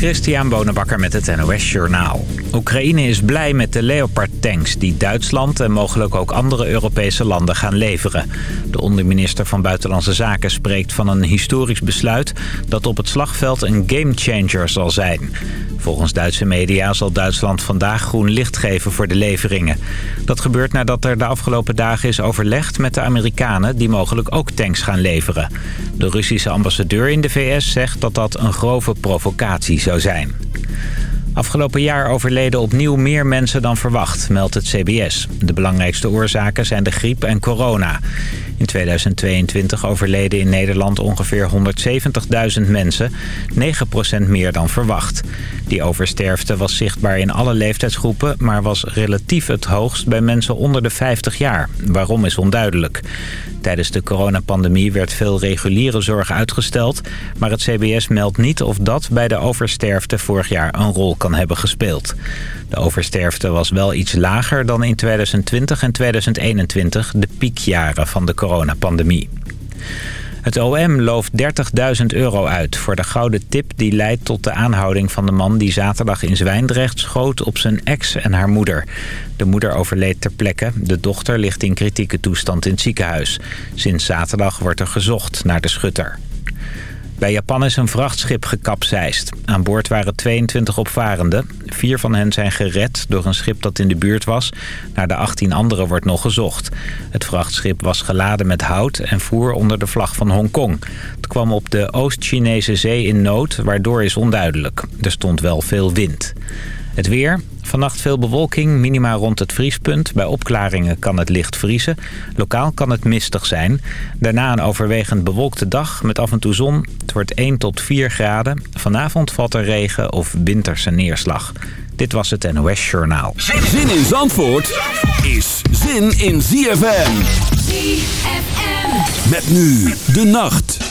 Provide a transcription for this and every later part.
Christian Bonenbakker met het NOS Journaal. Oekraïne is blij met de Leopard-tanks die Duitsland en mogelijk ook andere Europese landen gaan leveren. De onderminister van Buitenlandse Zaken spreekt van een historisch besluit dat op het slagveld een gamechanger zal zijn. Volgens Duitse media zal Duitsland vandaag groen licht geven voor de leveringen. Dat gebeurt nadat er de afgelopen dagen is overlegd met de Amerikanen... die mogelijk ook tanks gaan leveren. De Russische ambassadeur in de VS zegt dat dat een grove provocatie zou zijn. Afgelopen jaar overleden opnieuw meer mensen dan verwacht, meldt het CBS. De belangrijkste oorzaken zijn de griep en corona. In 2022 overleden in Nederland ongeveer 170.000 mensen, 9% meer dan verwacht. Die oversterfte was zichtbaar in alle leeftijdsgroepen, maar was relatief het hoogst bij mensen onder de 50 jaar. Waarom is onduidelijk. Tijdens de coronapandemie werd veel reguliere zorg uitgesteld, maar het CBS meldt niet of dat bij de oversterfte vorig jaar een rol kan hebben gespeeld. De oversterfte was wel iets lager dan in 2020 en 2021, de piekjaren van de coronapandemie. Het OM looft 30.000 euro uit voor de gouden tip die leidt tot de aanhouding van de man die zaterdag in Zwijndrecht schoot op zijn ex en haar moeder. De moeder overleed ter plekke. De dochter ligt in kritieke toestand in het ziekenhuis. Sinds zaterdag wordt er gezocht naar de schutter. Bij Japan is een vrachtschip gekapseist. Aan boord waren 22 opvarenden. Vier van hen zijn gered door een schip dat in de buurt was. Naar de 18 anderen wordt nog gezocht. Het vrachtschip was geladen met hout en voer onder de vlag van Hongkong. Het kwam op de Oost-Chinese zee in nood, waardoor is onduidelijk. Er stond wel veel wind. Het weer. Vannacht veel bewolking, minima rond het vriespunt. Bij opklaringen kan het licht vriezen. Lokaal kan het mistig zijn. Daarna een overwegend bewolkte dag met af en toe zon. Het wordt 1 tot 4 graden. Vanavond valt er regen of winterse neerslag. Dit was het NOS Journaal. Zin in Zandvoort is zin in ZFM. ZFM. Met nu de nacht.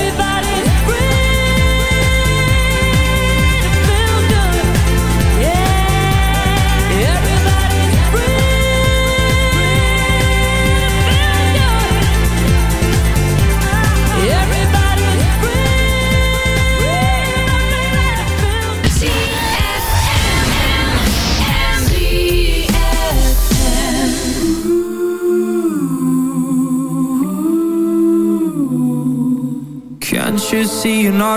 everybody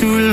sous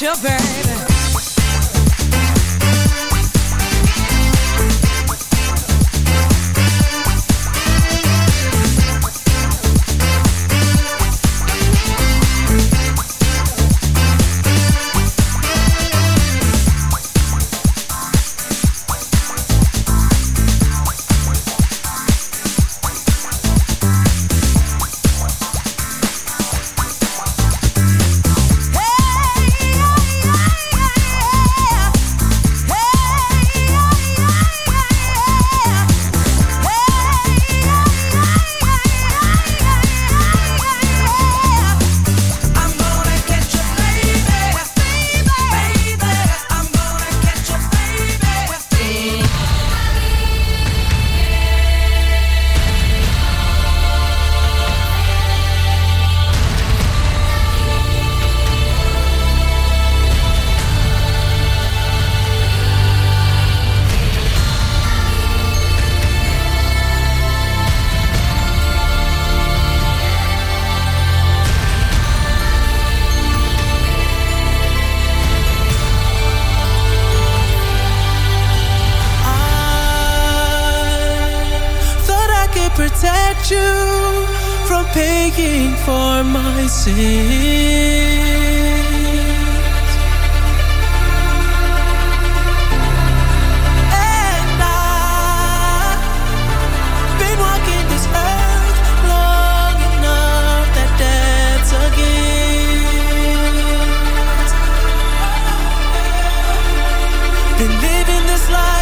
your baby. just like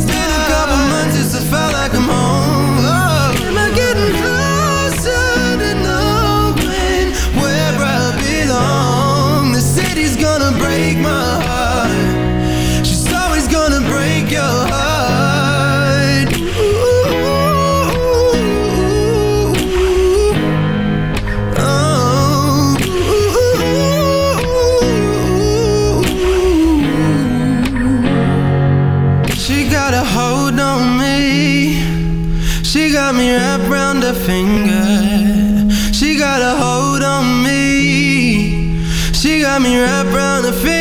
me. She got me wrapped around her finger.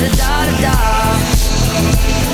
da da da da.